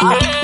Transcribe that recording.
Oh.